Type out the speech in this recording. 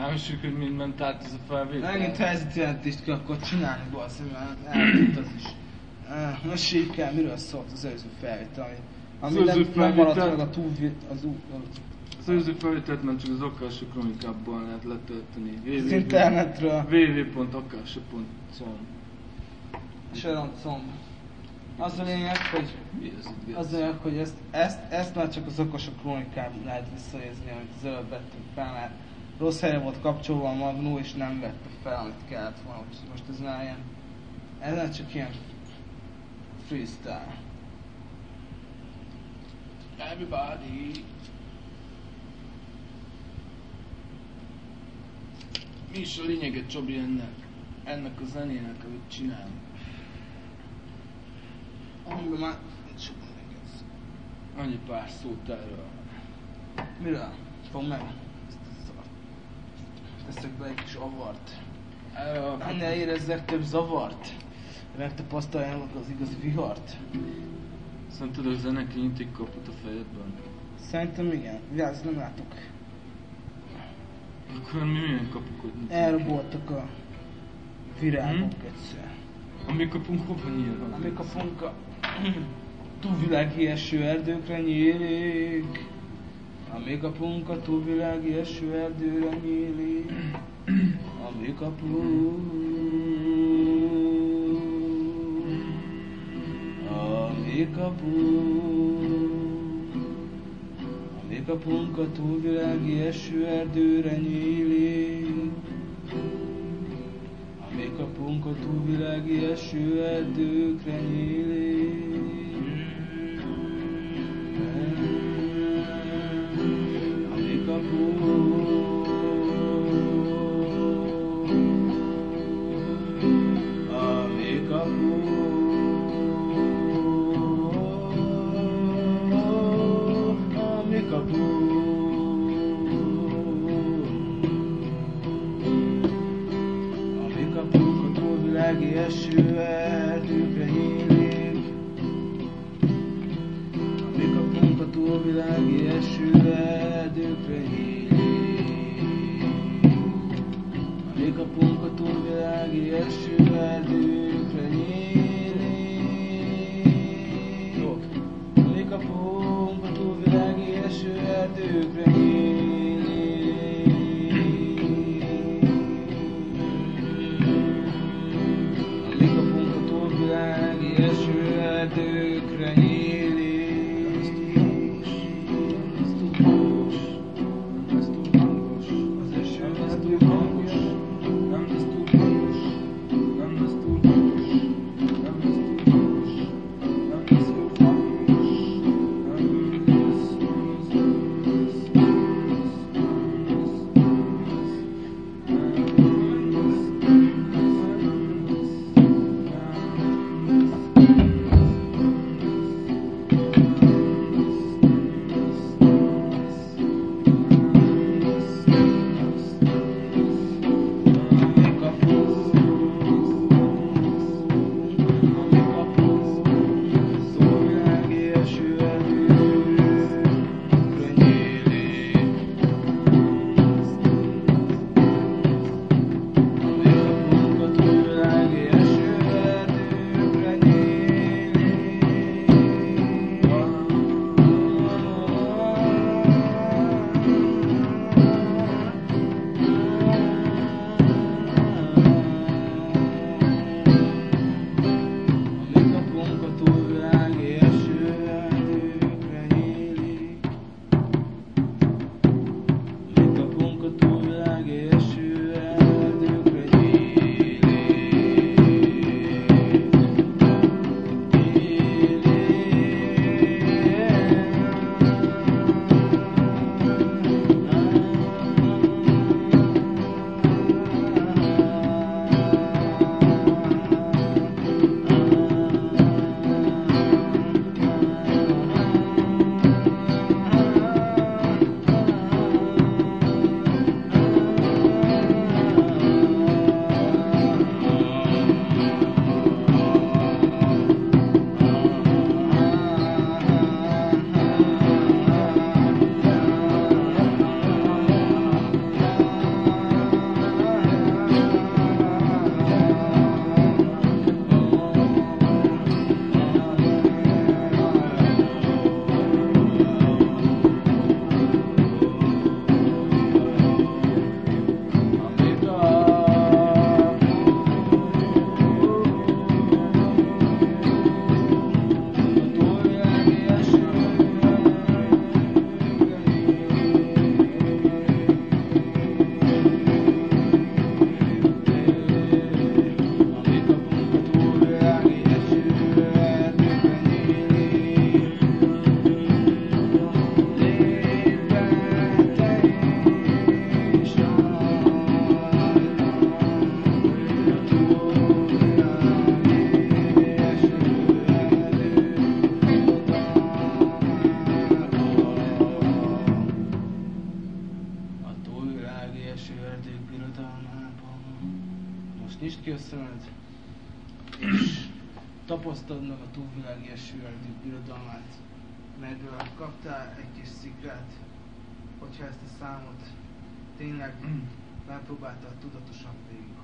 Elmesünk, hogy mind ment át ez a felvétel. Megint helyzetjelentést kell akkor csinálni, basszi, mert eltűnt az is. Uh, most síkkel, miről szólt az előző felvétel, ami, ami Az nem, nem maradt meg a túl, az ú, Az előző felvételt már csak az Kronikából lehet letölteni. az internetről. www.akasha.com Sharon Comb. Az a lényeg, hogy az a lényeg, hogy ezt, ezt, ezt már csak az okosok krónikában lehet visszanézni, amit az előbb vettünk fel, mert rossz helyre volt kapcsolva a magnó, és nem vette fel, amit kellett volna. Úgyhogy most ez már ilyen, ez csak ilyen freestyle. Everybody. Mi is a lényege, Csabi, ennek? Ennek a zenének, amit csinálunk. Amiben már nincs. Annyi pár szót erről. Miről? Fog meg. A. Teszek be egy kis avart. A... Ennél érezzek több zavart. Megtapasztaljának az igazi vihart. Szerinted a zene kinyit egy kaput a fejedben? Szerintem igen. Vigyázz, nem látok. Akkor mi milyen kapukot nyitunk? Elraboltak a virágok Hm? egyszer. A mi kapunk hova nyílhat? Amik a funka túlvilági eső erdőkre nyílik. A punka túlvilági eső erdőre nyílik. A Amíg a Amíg a punka túlvilági eső erdőre nyílik. A punka túlvilági eső nyílik. Eső erdőkre nyílik Amíg a túlvilági eső Most nyisd ki a szemed, és tapasztald meg a túlvilági első erdők birodalmát. Ö, kaptál egy kis szikrát, hogyha ezt a számot tényleg megpróbáltad tudatosan végighallgatni.